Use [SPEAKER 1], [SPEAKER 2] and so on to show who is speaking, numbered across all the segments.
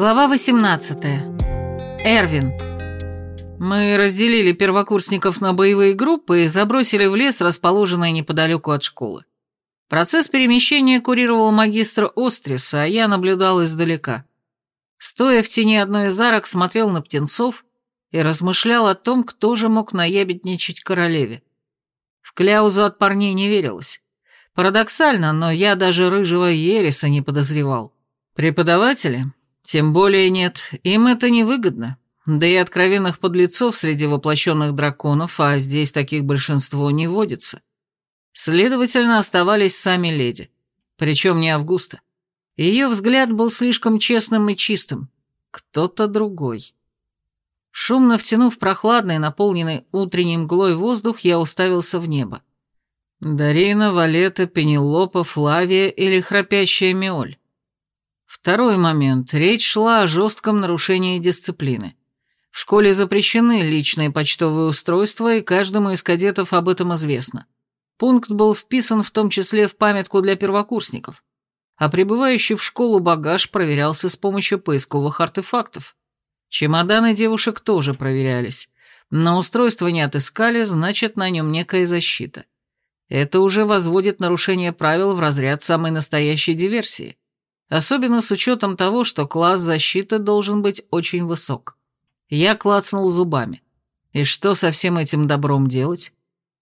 [SPEAKER 1] Глава 18. Эрвин. Мы разделили первокурсников на боевые группы и забросили в лес, расположенный неподалеку от школы. Процесс перемещения курировал магистр Острис, а я наблюдал издалека. Стоя в тени одной из арок, смотрел на птенцов и размышлял о том, кто же мог наябедничать королеве. В кляузу от парней не верилось. Парадоксально, но я даже рыжего Ереса не подозревал. Преподаватели? Тем более нет, им это невыгодно. Да и откровенных подлецов среди воплощенных драконов, а здесь таких большинство не водится. Следовательно, оставались сами леди. Причем не Августа. Ее взгляд был слишком честным и чистым. Кто-то другой. Шумно втянув прохладный, наполненный утренним мглой воздух, я уставился в небо. Дарина, Валета, Пенелопа, Флавия или храпящая Миоль. Второй момент. Речь шла о жестком нарушении дисциплины. В школе запрещены личные почтовые устройства, и каждому из кадетов об этом известно. Пункт был вписан в том числе в памятку для первокурсников, а прибывающий в школу багаж проверялся с помощью поисковых артефактов. Чемоданы девушек тоже проверялись, но устройство не отыскали, значит, на нем некая защита. Это уже возводит нарушение правил в разряд самой настоящей диверсии. Особенно с учетом того, что класс защиты должен быть очень высок. Я клацнул зубами. И что со всем этим добром делать?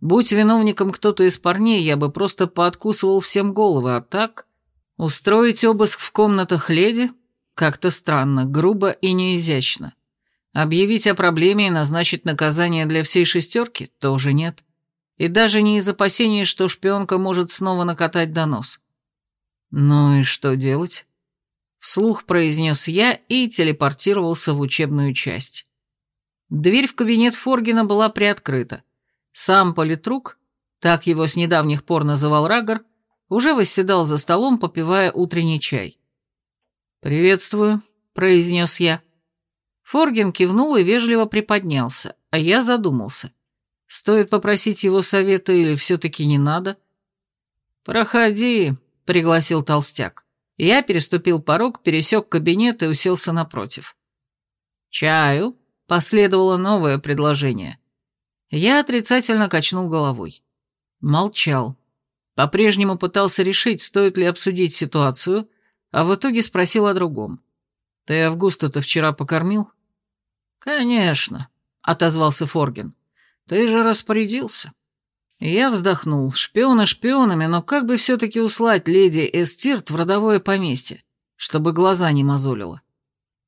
[SPEAKER 1] Будь виновником кто-то из парней, я бы просто пооткусывал всем головы, а так... Устроить обыск в комнатах леди? Как-то странно, грубо и неизящно. Объявить о проблеме и назначить наказание для всей шестерки? Тоже нет. И даже не из опасения, что шпионка может снова накатать донос. Ну и что делать? Вслух произнес я и телепортировался в учебную часть. Дверь в кабинет Форгина была приоткрыта. Сам политрук, так его с недавних пор называл Рагор, уже восседал за столом, попивая утренний чай. «Приветствую», — произнес я. Форгин кивнул и вежливо приподнялся, а я задумался. Стоит попросить его совета или все-таки не надо? «Проходи», — пригласил толстяк. Я переступил порог, пересек кабинет и уселся напротив. «Чаю?» — последовало новое предложение. Я отрицательно качнул головой. Молчал. По-прежнему пытался решить, стоит ли обсудить ситуацию, а в итоге спросил о другом. «Ты Августа-то вчера покормил?» «Конечно», — отозвался Форген. Ты же распорядился. Я вздохнул. Шпионы шпионами, но как бы все-таки услать леди Эстирт в родовое поместье, чтобы глаза не мозолило.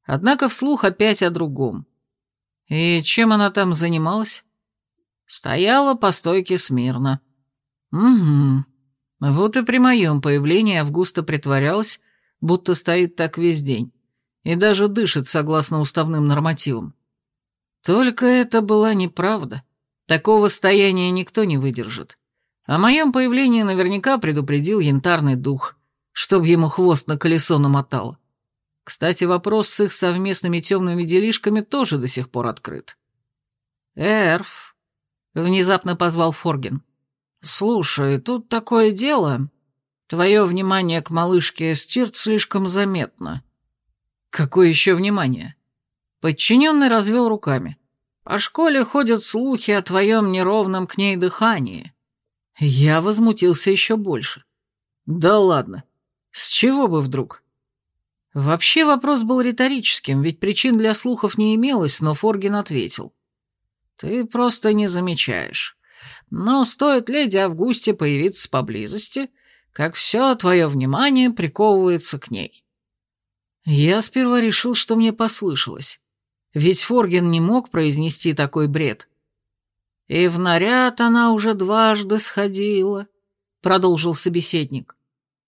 [SPEAKER 1] Однако вслух опять о другом. И чем она там занималась? Стояла по стойке смирно. Угу. Вот и при моем появлении Августа притворялась, будто стоит так весь день, и даже дышит согласно уставным нормативам. Только это была неправда. Такого состояния никто не выдержит. О моем появлении наверняка предупредил янтарный дух, чтоб ему хвост на колесо намотало. Кстати, вопрос с их совместными темными делишками тоже до сих пор открыт. «Эрф», — внезапно позвал Форген. «Слушай, тут такое дело. Твое внимание к малышке Стирт слишком заметно». «Какое еще внимание?» Подчиненный развел руками. По школе ходят слухи о твоем неровном к ней дыхании». Я возмутился еще больше. «Да ладно. С чего бы вдруг?» Вообще вопрос был риторическим, ведь причин для слухов не имелось, но Форгин ответил. «Ты просто не замечаешь. Но стоит леди Августе появиться поблизости, как все твое внимание приковывается к ней». Я сперва решил, что мне послышалось. Ведь Форген не мог произнести такой бред. «И в наряд она уже дважды сходила», — продолжил собеседник.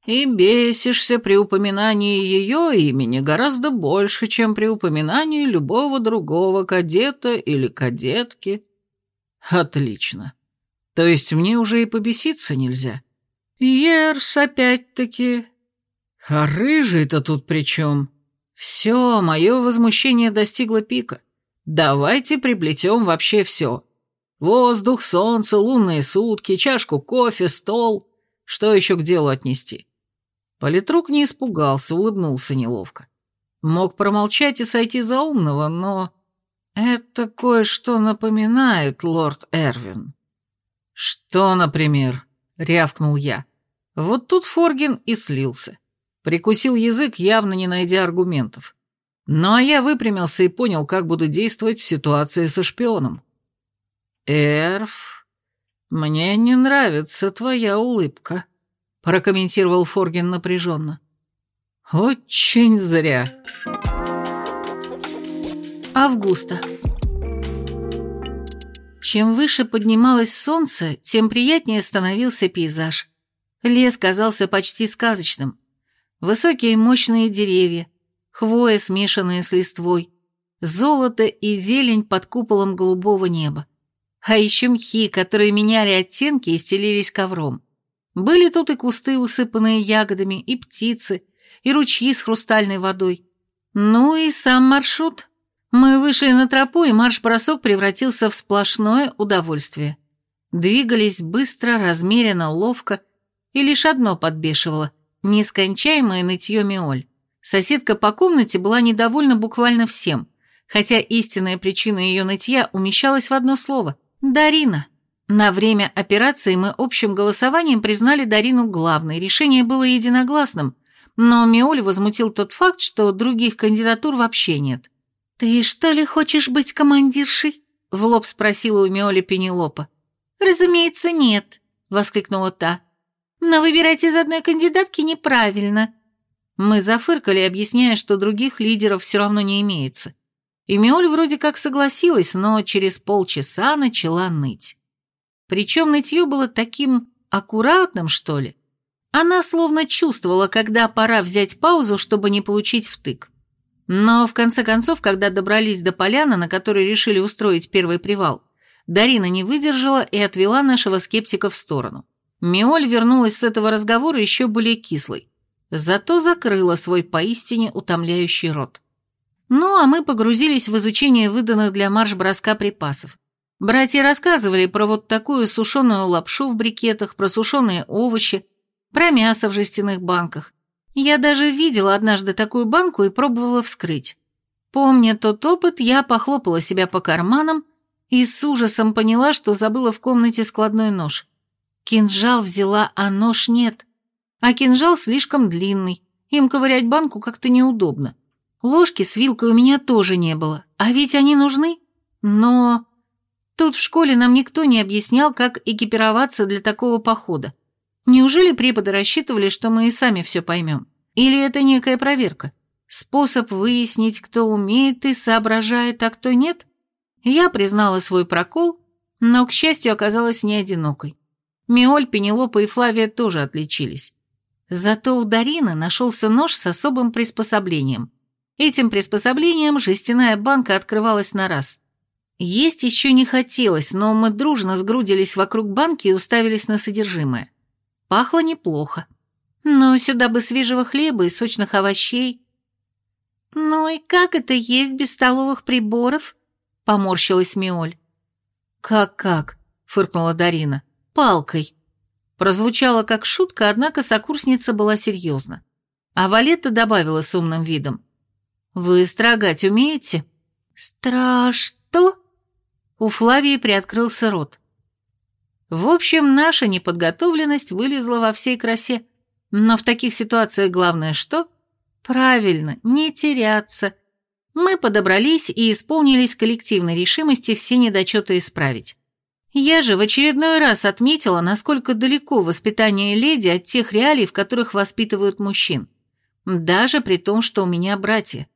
[SPEAKER 1] «И бесишься при упоминании ее имени гораздо больше, чем при упоминании любого другого кадета или кадетки». «Отлично. То есть мне уже и побеситься нельзя?» «Ерс опять-таки». «А рыжий-то тут при чем?» Все, мое возмущение достигло пика. Давайте приплетем вообще все. Воздух, солнце, лунные сутки, чашку кофе, стол. Что еще к делу отнести? Политрук не испугался, улыбнулся неловко. Мог промолчать и сойти за умного, но... Это кое-что напоминает, лорд Эрвин. Что, например? Рявкнул я. Вот тут Форгин и слился. Прикусил язык, явно не найдя аргументов. Ну а я выпрямился и понял, как буду действовать в ситуации со шпионом. «Эрф, мне не нравится твоя улыбка», — прокомментировал Форгин напряженно. «Очень зря».
[SPEAKER 2] Августа. Чем выше поднималось солнце, тем приятнее становился пейзаж. Лес казался почти сказочным. Высокие мощные деревья, хвоя, смешанная с листвой, золото и зелень под куполом голубого неба. А еще мхи, которые меняли оттенки и стелились ковром. Были тут и кусты, усыпанные ягодами, и птицы, и ручьи с хрустальной водой. Ну и сам маршрут. Мы вышли на тропу, и марш-бросок превратился в сплошное удовольствие. Двигались быстро, размеренно, ловко, и лишь одно подбешивало – нескончаемое нытье Миоль. Соседка по комнате была недовольна буквально всем, хотя истинная причина ее нытья умещалась в одно слово – Дарина. На время операции мы общим голосованием признали Дарину главной, решение было единогласным, но Миоль возмутил тот факт, что других кандидатур вообще нет. «Ты что ли хочешь быть командиршей?» — в лоб спросила у Миоли Пенелопа. «Разумеется, нет», — воскликнула та. «Но выбирать из одной кандидатки неправильно». Мы зафыркали, объясняя, что других лидеров все равно не имеется. И Миоль вроде как согласилась, но через полчаса начала ныть. Причем нытье было таким аккуратным, что ли. Она словно чувствовала, когда пора взять паузу, чтобы не получить втык. Но в конце концов, когда добрались до поляны, на которой решили устроить первый привал, Дарина не выдержала и отвела нашего скептика в сторону. Миоль вернулась с этого разговора еще более кислой, зато закрыла свой поистине утомляющий рот. Ну, а мы погрузились в изучение выданных для марш-броска припасов. Братья рассказывали про вот такую сушеную лапшу в брикетах, про сушеные овощи, про мясо в жестяных банках, я даже видела однажды такую банку и пробовала вскрыть. Помня тот опыт, я похлопала себя по карманам и с ужасом поняла, что забыла в комнате складной нож. Кинжал взяла, а нож нет. А кинжал слишком длинный, им ковырять банку как-то неудобно. Ложки с вилкой у меня тоже не было, а ведь они нужны. Но... Тут в школе нам никто не объяснял, как экипироваться для такого похода. Неужели преподы рассчитывали, что мы и сами все поймем? Или это некая проверка? Способ выяснить, кто умеет и соображает, а кто нет? Я признала свой прокол, но, к счастью, оказалась не одинокой. Миоль, Пенелопа и Флавия тоже отличились. Зато у Дарины нашелся нож с особым приспособлением. Этим приспособлением жестяная банка открывалась на раз. Есть еще не хотелось, но мы дружно сгрудились вокруг банки и уставились на содержимое. Пахло неплохо. Но сюда бы свежего хлеба и сочных овощей. «Ну и как это есть без столовых приборов?» — поморщилась Миоль. «Как-как?» — фыркнула Дарина. «Палкой». Прозвучало как шутка, однако сокурсница была серьезна. А Валета добавила с умным видом. «Вы строгать умеете?» «Стра... что?» У Флавии приоткрылся рот. В общем, наша неподготовленность вылезла во всей красе. Но в таких ситуациях главное что? Правильно, не теряться. Мы подобрались и исполнились коллективной решимости все недочеты исправить. Я же в очередной раз отметила, насколько далеко воспитание леди от тех реалий, в которых воспитывают мужчин. Даже при том, что у меня братья.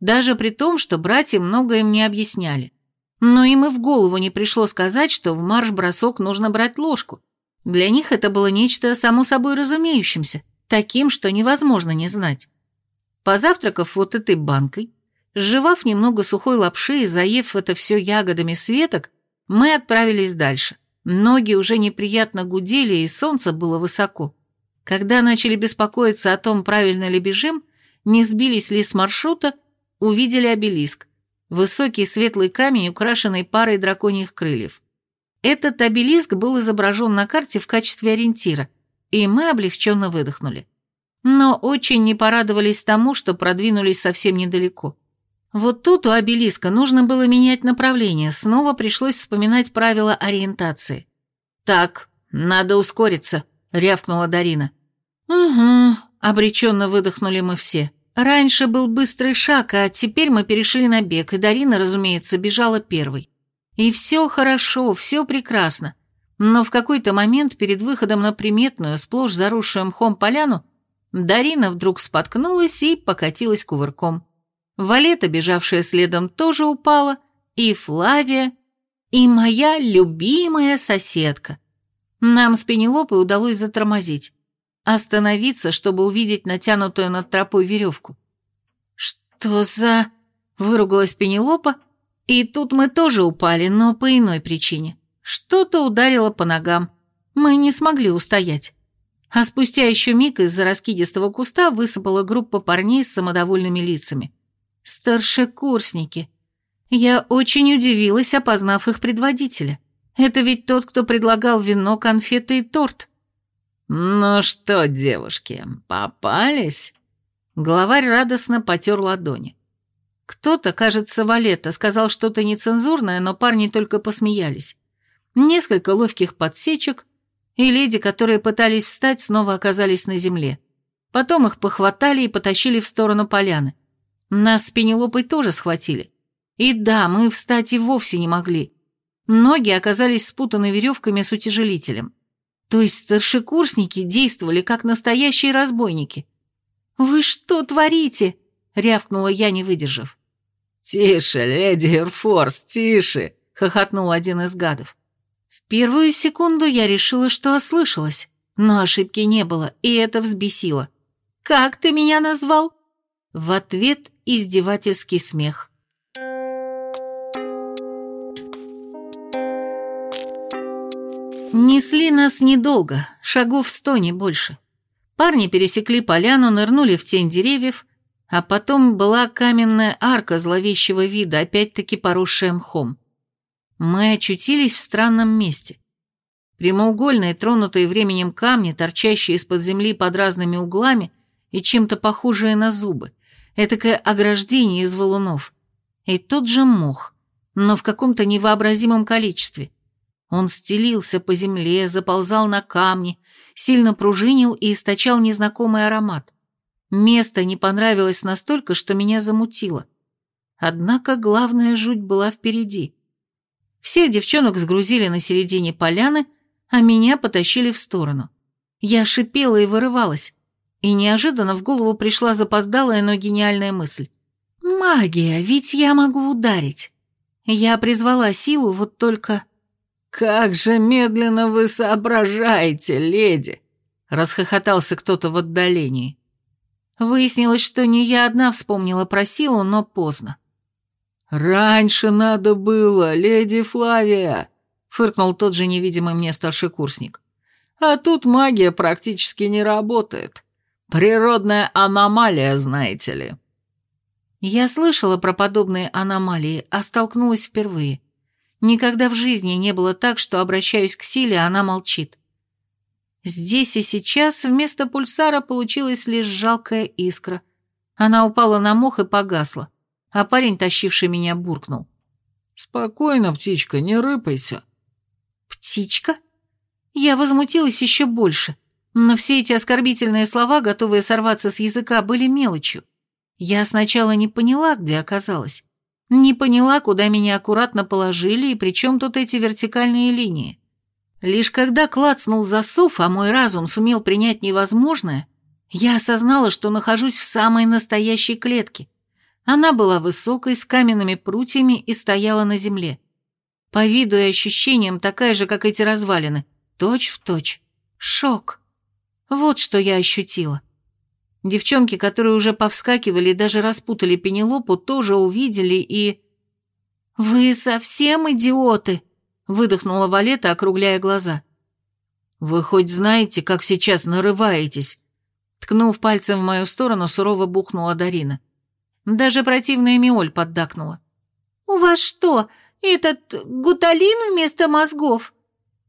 [SPEAKER 2] Даже при том, что братья многое им не объясняли. Но им и в голову не пришло сказать, что в марш-бросок нужно брать ложку. Для них это было нечто само собой разумеющимся, таким, что невозможно не знать. Позавтракав вот этой банкой, сживав немного сухой лапши и заев это все ягодами светок, мы отправились дальше. Ноги уже неприятно гудели, и солнце было высоко. Когда начали беспокоиться о том, правильно ли бежим, не сбились ли с маршрута, увидели обелиск. Высокий светлый камень, украшенный парой драконьих крыльев. Этот обелиск был изображен на карте в качестве ориентира, и мы облегченно выдохнули. но очень не порадовались тому, что продвинулись совсем недалеко. Вот тут у обелиска нужно было менять направление, снова пришлось вспоминать правила ориентации. «Так, надо ускориться», — рявкнула Дарина. «Угу», — обреченно выдохнули мы все. Раньше был быстрый шаг, а теперь мы перешли на бег, и Дарина, разумеется, бежала первой. И все хорошо, все прекрасно. Но в какой-то момент перед выходом на приметную, сплошь заросшую мхом поляну, Дарина вдруг споткнулась и покатилась кувырком. Валета, бежавшая следом, тоже упала, и Флавия, и моя любимая соседка. Нам с Пенелопой удалось затормозить, остановиться, чтобы увидеть натянутую над тропой веревку. «Что за...» — выругалась Пенелопа, и тут мы тоже упали, но по иной причине. Что-то ударило по ногам. Мы не смогли устоять. А спустя еще миг из-за раскидистого куста высыпала группа парней с самодовольными лицами. Старшекурсники. Я очень удивилась, опознав их предводителя. Это ведь тот, кто предлагал вино, конфеты и торт.
[SPEAKER 1] «Ну что, девушки, попались?»
[SPEAKER 2] Главарь радостно потер ладони. Кто-то, кажется, Валета, сказал что-то нецензурное, но парни только посмеялись несколько ловких подсечек, и леди, которые пытались встать, снова оказались на земле. Потом их похватали и потащили в сторону поляны. Нас с Пенелопой тоже схватили. И да, мы встать и вовсе не могли. Ноги оказались спутаны веревками с утяжелителем. То есть старшекурсники действовали как настоящие разбойники. «Вы что творите?» — рявкнула я, не выдержав.
[SPEAKER 1] «Тише, леди Эрфорс, тише!» — хохотнул один из гадов.
[SPEAKER 2] В первую секунду я решила, что ослышалась, но ошибки не было, и это взбесило. «Как ты меня назвал?» В ответ издевательский смех. Несли нас недолго, шагов сто не больше. Парни пересекли поляну, нырнули в тень деревьев, а потом была каменная арка зловещего вида, опять-таки поросшая мхом мы очутились в странном месте. Прямоугольные, тронутые временем камни, торчащие из-под земли под разными углами и чем-то похожие на зубы. Этакое ограждение из валунов. И тот же мох, но в каком-то невообразимом количестве. Он стелился по земле, заползал на камни, сильно пружинил и источал незнакомый аромат. Место не понравилось настолько, что меня замутило. Однако главная жуть была впереди. Всех девчонок сгрузили на середине поляны, а меня потащили в сторону. Я шипела и вырывалась, и неожиданно в голову пришла запоздалая, но гениальная мысль. «Магия, ведь я могу ударить». Я призвала силу, вот только...
[SPEAKER 1] «Как же медленно вы соображаете, леди!» Расхохотался кто-то в отдалении.
[SPEAKER 2] Выяснилось, что не я одна вспомнила про силу, но поздно.
[SPEAKER 1] «Раньше надо было, леди Флавия!» — фыркнул тот же невидимый мне старшекурсник. «А тут магия практически не работает. Природная аномалия, знаете ли».
[SPEAKER 2] Я слышала про подобные аномалии, а столкнулась впервые. Никогда в жизни не было так, что обращаюсь к силе, а она молчит. Здесь и сейчас вместо пульсара получилась лишь жалкая искра. Она упала на мох и погасла а парень, тащивший меня, буркнул.
[SPEAKER 1] «Спокойно, птичка, не рыпайся».
[SPEAKER 2] «Птичка?» Я возмутилась еще больше, но все эти оскорбительные слова, готовые сорваться с языка, были мелочью. Я сначала не поняла, где оказалась. Не поняла, куда меня аккуратно положили и при чем тут эти вертикальные линии. Лишь когда клацнул засов, а мой разум сумел принять невозможное, я осознала, что нахожусь в самой настоящей клетке. Она была высокой, с каменными прутьями и стояла на земле. По виду и ощущениям такая же, как эти развалины. Точь в точь. Шок. Вот что я ощутила. Девчонки, которые уже повскакивали и даже распутали Пенелопу, тоже увидели и... «Вы совсем идиоты!» — выдохнула Валета, округляя глаза.
[SPEAKER 1] «Вы хоть знаете, как сейчас нарываетесь?»
[SPEAKER 2] Ткнув пальцем в мою сторону, сурово бухнула Дарина. Даже противная Миоль поддакнула. «У вас что, этот гуталин вместо мозгов?»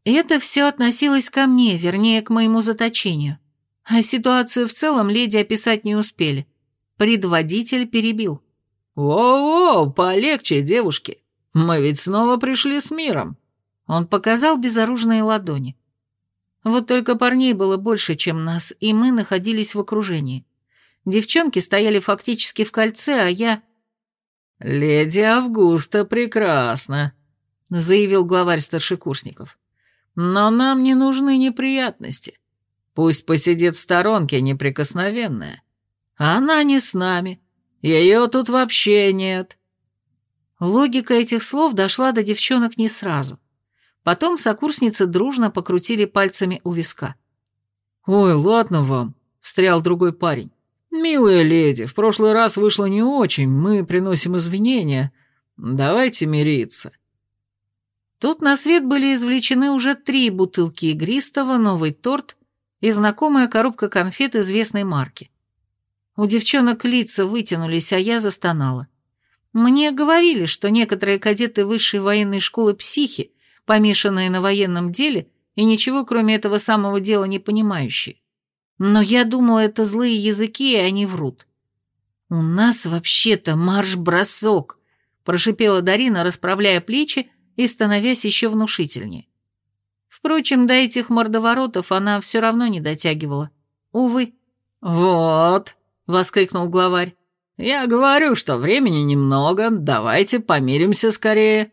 [SPEAKER 2] Это все относилось ко мне, вернее, к моему заточению. А ситуацию в целом леди описать не успели. Предводитель перебил.
[SPEAKER 1] «О-о, полегче, девушки. Мы ведь снова пришли с миром».
[SPEAKER 2] Он показал безоружные ладони. Вот только парней было больше, чем нас, и мы находились в окружении. Девчонки стояли фактически в кольце, а я...
[SPEAKER 1] «Леди Августа прекрасна», — заявил главарь старшекурсников. «Но нам не нужны неприятности. Пусть посидит в сторонке неприкосновенная. Она не с нами. Ее тут вообще нет».
[SPEAKER 2] Логика этих слов дошла до девчонок не сразу. Потом сокурсницы дружно покрутили пальцами у виска.
[SPEAKER 1] «Ой, ладно вам», — встрял другой парень. «Милая леди, в прошлый раз вышло не очень, мы приносим извинения. Давайте мириться».
[SPEAKER 2] Тут на свет были извлечены уже три бутылки игристого, новый торт и знакомая коробка конфет известной марки. У девчонок лица вытянулись, а я застонала. Мне говорили, что некоторые кадеты высшей военной школы психи помешанные на военном деле и ничего, кроме этого самого дела, не понимающие. Но я думала, это злые языки, и они врут. «У нас вообще-то марш-бросок», – прошипела Дарина, расправляя плечи и становясь еще внушительнее. Впрочем, до этих мордоворотов она все равно не дотягивала. Увы.
[SPEAKER 1] «Вот», — воскликнул главарь, — «я говорю, что времени немного, давайте помиримся скорее».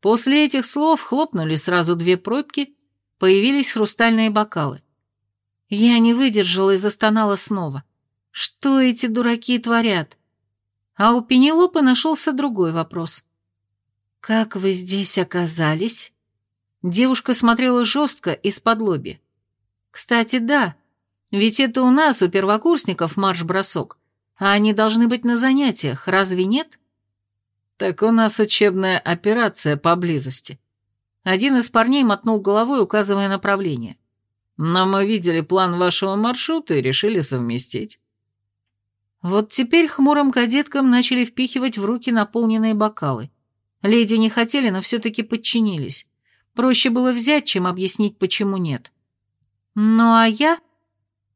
[SPEAKER 2] После этих слов хлопнули сразу две пробки, появились хрустальные бокалы. Я не выдержала и застонала снова. Что эти дураки творят? А у Пенелопы нашелся другой вопрос. «Как вы здесь оказались?» Девушка смотрела жестко из-под лоби. «Кстати, да, ведь это у нас, у первокурсников, марш-бросок, а они должны быть на занятиях, разве нет?»
[SPEAKER 1] «Так у нас учебная операция поблизости».
[SPEAKER 2] Один из парней мотнул головой, указывая направление.
[SPEAKER 1] «Но мы видели план вашего маршрута и решили совместить».
[SPEAKER 2] Вот теперь хмурым кадеткам начали впихивать в руки наполненные бокалы. Леди не хотели, но все-таки подчинились. Проще было взять, чем объяснить, почему нет. Ну а я...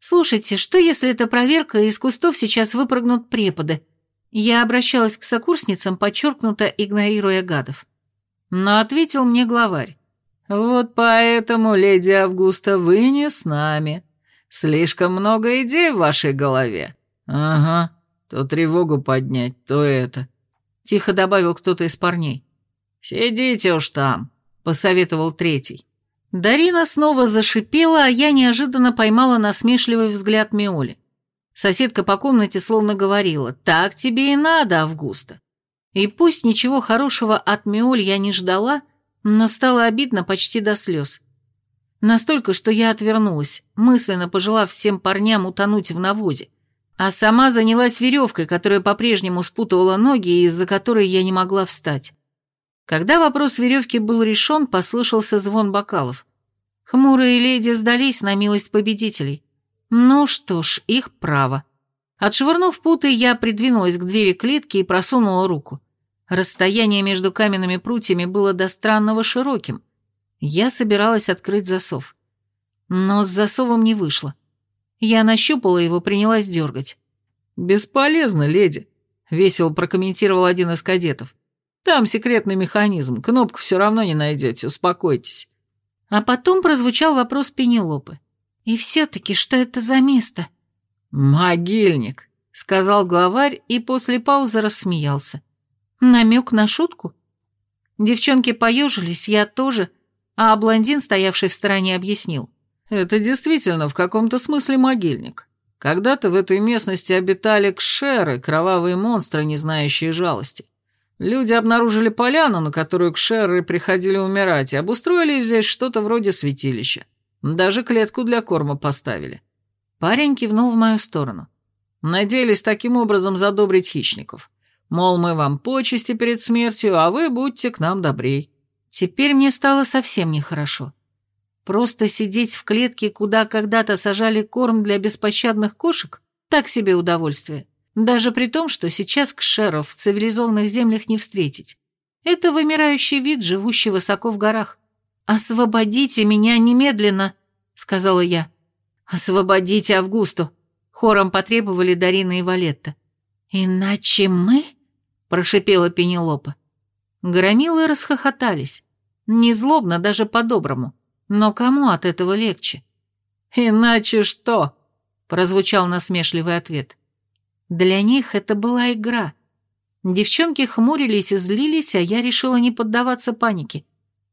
[SPEAKER 2] Слушайте, что если это проверка, и из кустов сейчас выпрыгнут преподы, я обращалась к сокурсницам, подчеркнуто игнорируя гадов. Но ответил мне главарь.
[SPEAKER 1] «Вот поэтому, леди Августа, вы не с нами. Слишком много идей в вашей голове. Ага, то тревогу поднять, то это».
[SPEAKER 2] Тихо добавил кто-то из парней.
[SPEAKER 1] «Сидите уж там», — посоветовал третий.
[SPEAKER 2] Дарина снова зашипела, а я неожиданно поймала насмешливый взгляд Миоли. Соседка по комнате словно говорила, «Так тебе и надо, Августа». И пусть ничего хорошего от Миоль я не ждала, но стало обидно почти до слез. Настолько, что я отвернулась, мысленно пожелав всем парням утонуть в навозе, а сама занялась веревкой, которая по-прежнему спутывала ноги и из-за которой я не могла встать. Когда вопрос веревки был решен, послышался звон бокалов. Хмурые леди сдались на милость победителей. Ну что ж, их право. Отшвырнув путы, я придвинулась к двери клетки и просунула руку. Расстояние между каменными прутьями было до странного широким. Я собиралась открыть засов. Но с засовом не вышло. Я нащупала его, принялась дергать.
[SPEAKER 1] «Бесполезно, леди», — весело прокомментировал один из кадетов. «Там секретный механизм, кнопку все равно не найдете, успокойтесь».
[SPEAKER 2] А потом прозвучал вопрос Пенелопы. И все-таки, что это за место?
[SPEAKER 1] Могильник, сказал главарь и после паузы рассмеялся.
[SPEAKER 2] Намек на шутку? Девчонки поежились, я тоже, а блондин, стоявший в стороне, объяснил.
[SPEAKER 1] Это действительно в каком-то смысле могильник. Когда-то в этой местности обитали кшеры, кровавые монстры, не знающие жалости. Люди обнаружили поляну, на которую кшеры приходили умирать, и обустроили здесь что-то вроде святилища. Даже клетку для корма поставили.
[SPEAKER 2] Парень кивнул в мою сторону.
[SPEAKER 1] Надеялись таким образом задобрить хищников. Мол, мы вам почести перед смертью, а вы будьте к нам добрей.
[SPEAKER 2] Теперь мне стало совсем нехорошо. Просто сидеть в клетке, куда когда-то сажали корм для беспощадных кошек, так себе удовольствие. Даже при том, что сейчас кшеров в цивилизованных землях не встретить. Это вымирающий вид, живущий высоко в горах. «Освободите меня немедленно», — сказала я. «Освободите Августу!» — хором потребовали Дарина и Валетта. «Иначе мы?» — прошипела Пенелопа. Громилы расхохотались. Не злобно, даже по-доброму. Но кому от этого легче?
[SPEAKER 1] «Иначе что?»
[SPEAKER 2] — прозвучал насмешливый ответ. Для них это была игра. Девчонки хмурились и злились, а я решила не поддаваться панике.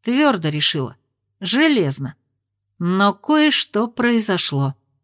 [SPEAKER 2] Твердо решила. Железно. Но кое-что произошло.